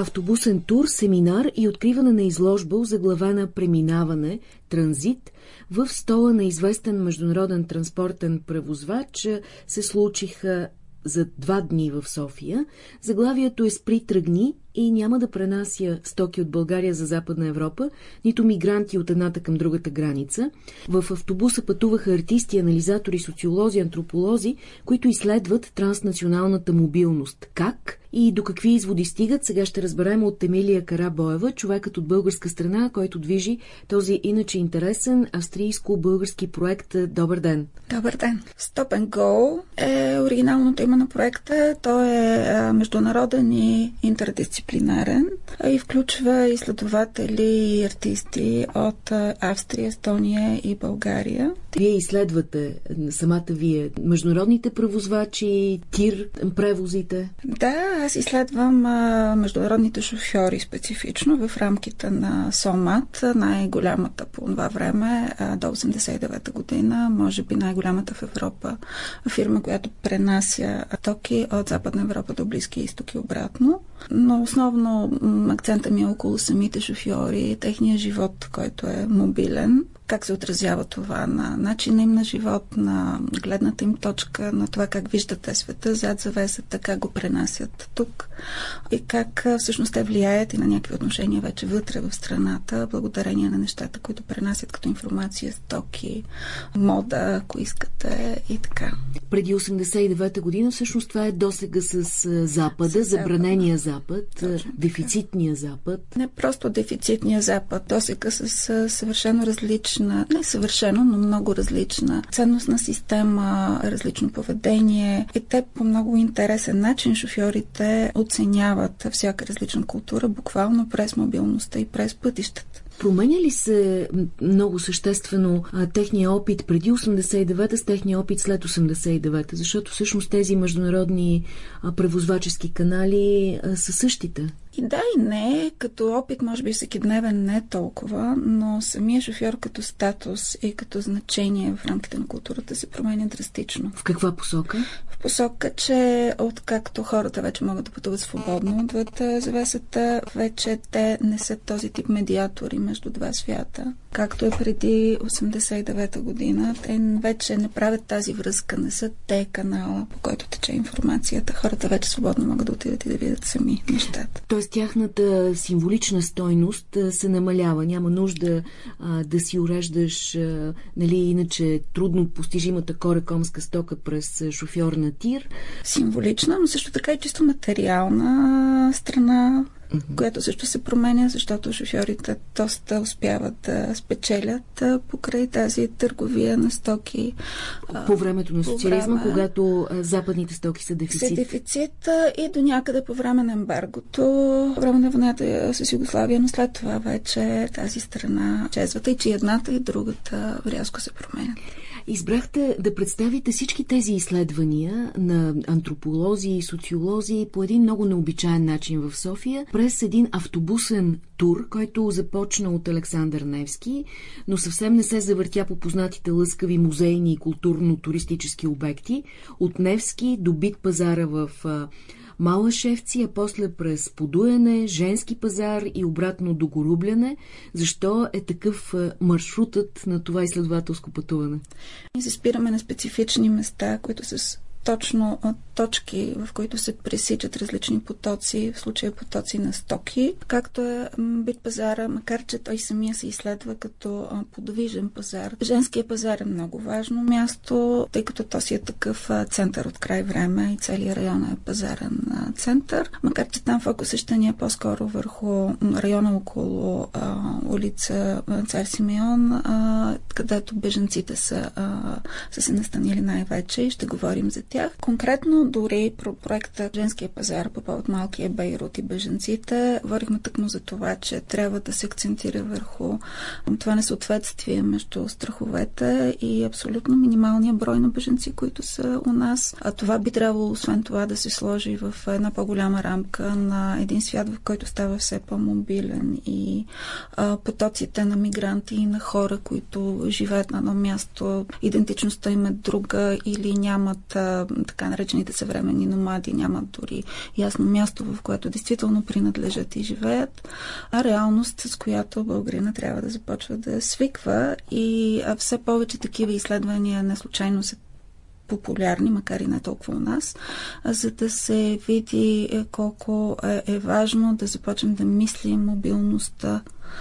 автобусен тур, семинар и откриване на изложба заглавена Преминаване, транзит в стола на известен международен транспортен превозвач се случиха за два дни в София. Заглавието е Спри тръгни и няма да пренася стоки от България за Западна Европа, нито мигранти от едната към другата граница. В автобуса пътуваха артисти, анализатори, социолози, антрополози, които изследват транснационалната мобилност. Как и до какви изводи стигат, сега ще разберем от Емилия Карабоева, човекът от българска страна, който движи този иначе интересен австрийско-български проект. Добър ден! Добър ден! Stop and Go е оригиналното име на проекта. Той е международен и интердисциплинарен дисциплинарен и включва изследователи и артисти от Австрия, Естония и България. Вие изследвате самата вие международните превозвачи, тир превозите? Да, аз изследвам а, международните шофьори специфично в рамките на СОМАТ, най-голямата по това време а, до 89-та година, може би най-голямата в Европа фирма, която пренася токи от Западна Европа до Близкия изток и обратно. Но основно акцента ми е около самите шофьори, техния живот, който е мобилен как се отразява това на начина им на живот, на гледната им точка, на това как виждат те света зад завесата, как го пренасят тук и как всъщност те влияят и на някакви отношения вече вътре в страната, благодарение на нещата, които пренасят като информация, стоки, мода, ако искате и така. Преди 89-та година всъщност това е досега с Запада, с забранения Запад, Точно, дефицитния Запад. Не просто дефицитния Запад, досега с съвършено различна, не съвършено, но много различна ценностна система, различно поведение. И те по много интересен начин шофьорите оценяват всяка различна култура, буквално през мобилността и през пътищата. Променя ли се много съществено а, техния опит преди 89-та с техния опит след 89-та? Защото всъщност тези международни а, превозвачески канали а, са същите. И да, и не. Като опит, може би всеки дневен не е толкова, но самия шофьор като статус и като значение в рамките на културата се променя драстично. В каква посока? В посока, че откакто хората вече могат да пътуват свободно отвъд завесата, вече те не са този тип медиатори между два свята. Както е преди 89-та година, те вече не правят тази връзка, не са те канала, по който тече информацията. Хората вече свободно могат да отидат и да видят сами нещата. Тоест тяхната символична стойност се намалява. Няма нужда а, да си уреждаш, а, нали, иначе трудно постижимата корекомска стока през шофьор на тир. Символична, но също така и чисто материална страна mm-hmm. което също се променя, защото шофьорите доста успяват да спечелят покрай тази търговия на стоки. По времето на социализма, време, когато западните стоки са дефицит. Са дефицит и до някъде по време на ембаргото, по време на войната с Югославия, но след това вече тази страна чезвата и че едната и другата рязко се променят. Избрахте да представите всички тези изследвания на антрополози и социолози по един много необичайен начин в София, през един автобусен тур, който започна от Александър Невски, но съвсем не се завъртя по познатите лъскави музейни и културно-туристически обекти. От Невски до бит пазара в Малашевци, а после през Подуяне, Женски пазар и обратно до Горубляне. Защо е такъв маршрутът на това изследователско пътуване? Ние се спираме на специфични места, които с точно точки, в които се пресичат различни потоци, в случая потоци на стоки, както е бит пазара, макар че той самия се изследва като подвижен пазар. Женския пазар е много важно място, тъй като то си е такъв център от край време и целият район е пазарен център, макар че там фокусът ще ни е по-скоро върху района около а, улица Цар Симеон, а, където беженците са, а, са се настанили най-вече. И ще говорим за тях. Конкретно дори про проекта Женския пазар по повод малкия Бейрут и беженците, говорихме тъкмо за това, че трябва да се акцентира върху това несъответствие между страховете и абсолютно минималния брой на беженци, които са у нас. А това би трябвало, освен това, да се сложи в една по-голяма рамка на един свят, в който става все по-мобилен и а, потоците на мигранти и на хора, които живеят на едно място, идентичността им е друга или нямат а, така наречените съвременни номади, нямат дори ясно място, в което действително принадлежат и живеят, а реалност, с която българина трябва да започва да свиква и все повече такива изследвания не случайно се популярни, макар и не толкова у нас, за да се види е, колко е, е важно да започнем да мислим мобилността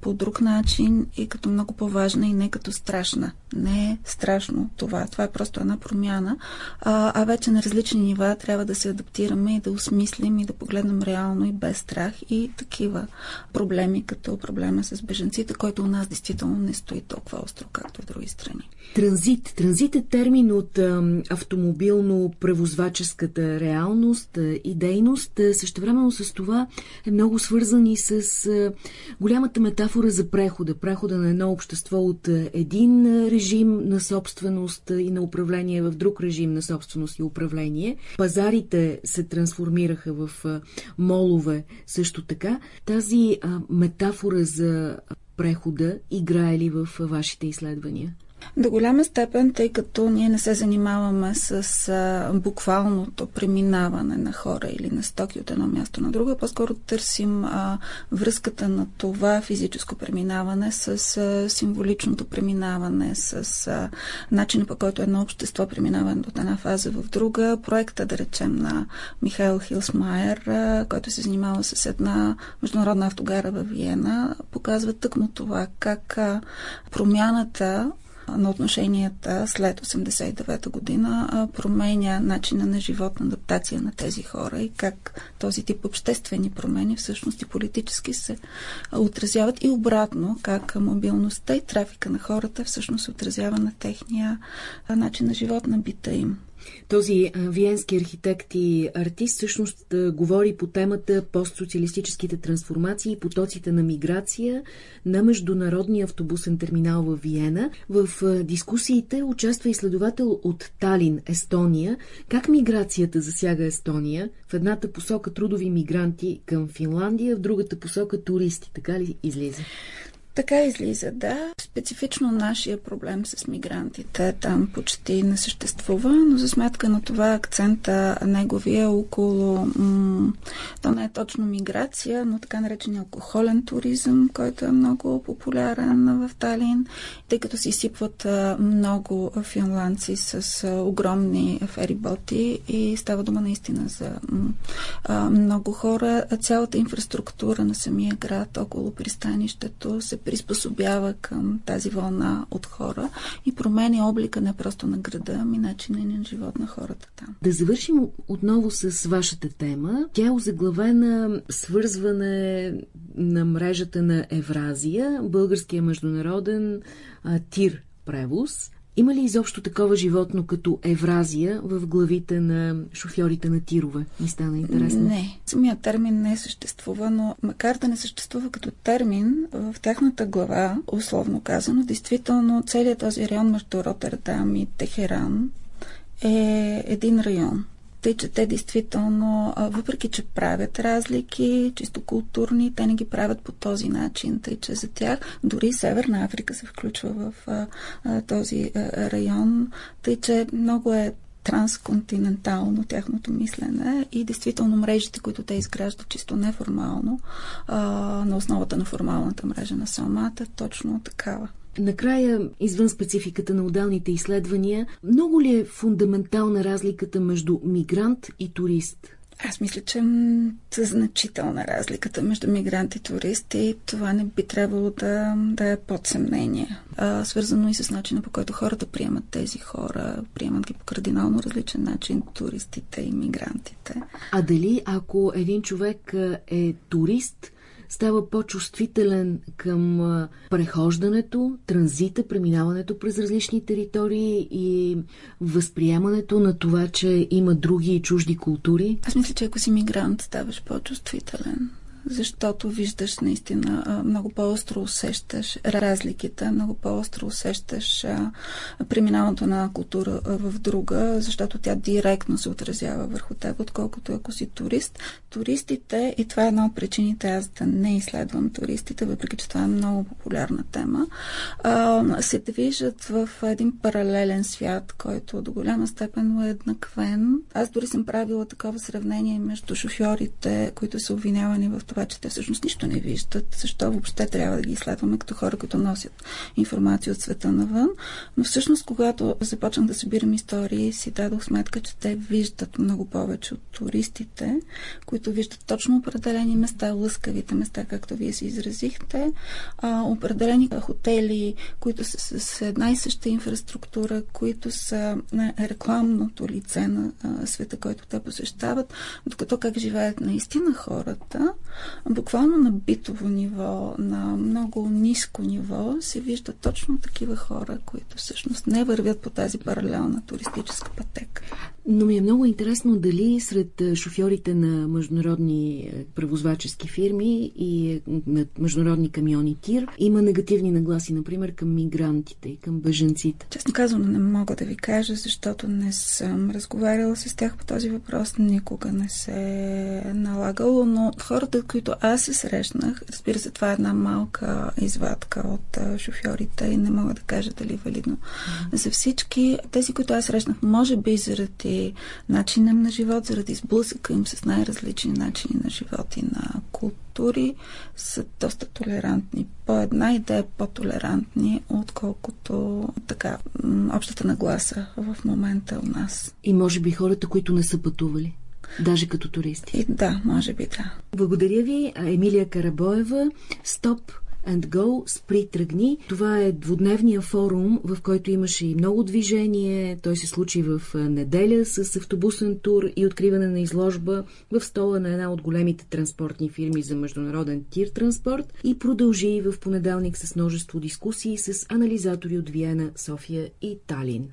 по друг начин и като много по-важна и не като страшна. Не е страшно това. Това е просто една промяна. А, а вече на различни нива трябва да се адаптираме и да осмислим и да погледнем реално и без страх и такива проблеми, като проблема с беженците, който у нас действително не стои толкова остро, както в други страни. Транзит. Транзит е термин от автомобилно-превозваческата реалност и дейност. Същевременно с това е много свързан и с голямата метафора за прехода. Прехода на едно общество от един режим на собственост и на управление в друг режим на собственост и управление. Пазарите се трансформираха в молове също така. Тази метафора за прехода играе ли в вашите изследвания? До голяма степен, тъй като ние не се занимаваме с а, буквалното преминаване на хора или на стоки от едно място на друго, по-скоро търсим а, връзката на това физическо преминаване с а, символичното преминаване, с а, начина по който едно общество преминава от една фаза в друга. Проекта, да речем, на Михаил Хилсмайер, а, който се занимава с една международна автогара в Виена, показва тъкмо това, как а, промяната на отношенията след 89-та година променя начина на живот, на адаптация на тези хора и как този тип обществени промени всъщност и политически се отразяват и обратно, как мобилността и трафика на хората всъщност се отразява на техния начин на живот, на бита им. Този виенски архитект и артист всъщност говори по темата постсоциалистическите трансформации и потоците на миграция на Международния автобусен терминал в Виена. В дискусиите участва изследовател от Талин, Естония. Как миграцията засяга Естония? В едната посока трудови мигранти към Финландия, в другата посока туристи. Така ли излиза? Така излиза, да. Специфично нашия проблем с мигрантите там почти не съществува, но за сметка на това акцента неговия около, м- то не е точно миграция, но така наречения алкохолен туризъм, който е много популярен в Талин, тъй като се изсипват много финландци с огромни фериботи и става дума наистина за м- много хора. Цялата инфраструктура на самия град около пристанището се приспособява към тази вълна от хора и променя облика не просто на града, ами начина на живот на хората там. Да завършим отново с вашата тема. Тя е озаглавена свързване на мрежата на Евразия, българския международен а, тир превоз. Има ли изобщо такова животно като Евразия в главите на шофьорите на тирове? Ми стана интересно. Не. Самият термин не съществува, но макар да не съществува като термин, в тяхната глава, условно казано, действително целият този район между Роттердам и Техеран е един район. Тъй, че те действително, въпреки че правят разлики, чисто културни, те не ги правят по този начин. Тъй, че за тях дори Северна Африка се включва в а, а, този а, район. Тъй, че много е трансконтинентално тяхното мислене и действително мрежите, които те изграждат чисто неформално, а, на основата на формалната мрежа на Салмата, точно такава. Накрая, извън спецификата на отделните изследвания, много ли е фундаментална разликата между мигрант и турист? Аз мисля, че е значителна разликата между мигрант и турист и това не би трябвало да, да е под съмнение. А, свързано и с начина по който хората приемат тези хора, приемат ги по кардинално различен начин, туристите и мигрантите. А дали ако един човек е турист, става по-чувствителен към прехождането, транзита, преминаването през различни територии и възприемането на това, че има други и чужди култури? Аз мисля, че ако си мигрант, ставаш по-чувствителен защото виждаш наистина много по-остро усещаш разликите, много по-остро усещаш преминаването на култура в друга, защото тя директно се отразява върху теб, отколкото ако си турист. Туристите, и това е една от причините аз да не изследвам туристите, въпреки че това е много популярна тема, се движат в един паралелен свят, който до голяма степен е еднаквен. Аз дори съм правила такова сравнение между шофьорите, които са обвинявани в това, че те всъщност нищо не виждат. Защо въобще трябва да ги изследваме като хора, които носят информация от света навън? Но всъщност, когато започнах да събирам истории, си дадох сметка, че те виждат много повече от туристите, които виждат точно определени места, лъскавите места, както вие се изразихте, а, определени хотели, които са с една и съща инфраструктура, които са на рекламното лице на света, който те посещават, докато как живеят наистина хората, буквално на битово ниво, на много ниско ниво, се виждат точно такива хора, които всъщност не вървят по тази паралелна туристическа пътека. Но ми е много интересно дали сред шофьорите на международни превозвачески фирми и на международни камиони ТИР има негативни нагласи, например, към мигрантите и към беженците. Честно казвам, не мога да ви кажа, защото не съм разговаряла с тях по този въпрос. Никога не се е налагало, но хората, които аз се срещнах, разбира се, това е една малка извадка от шофьорите и не мога да кажа дали е валидно mm-hmm. за всички. Тези, които аз срещнах, може би заради начина на живот, заради сблъсъка им с най-различни начини на живот и на култури, са доста толерантни. По една идея по-толерантни, отколкото така общата нагласа в момента у нас. И може би хората, които не са пътували? Даже като туристи. И, да, може би да. Благодаря ви, Емилия Карабоева. Стоп and Go, спри тръгни. Това е двудневния форум, в който имаше и много движение. Той се случи в неделя с автобусен тур и откриване на изложба в стола на една от големите транспортни фирми за международен тир транспорт и продължи в понеделник с множество дискусии с анализатори от Виена, София и Талин.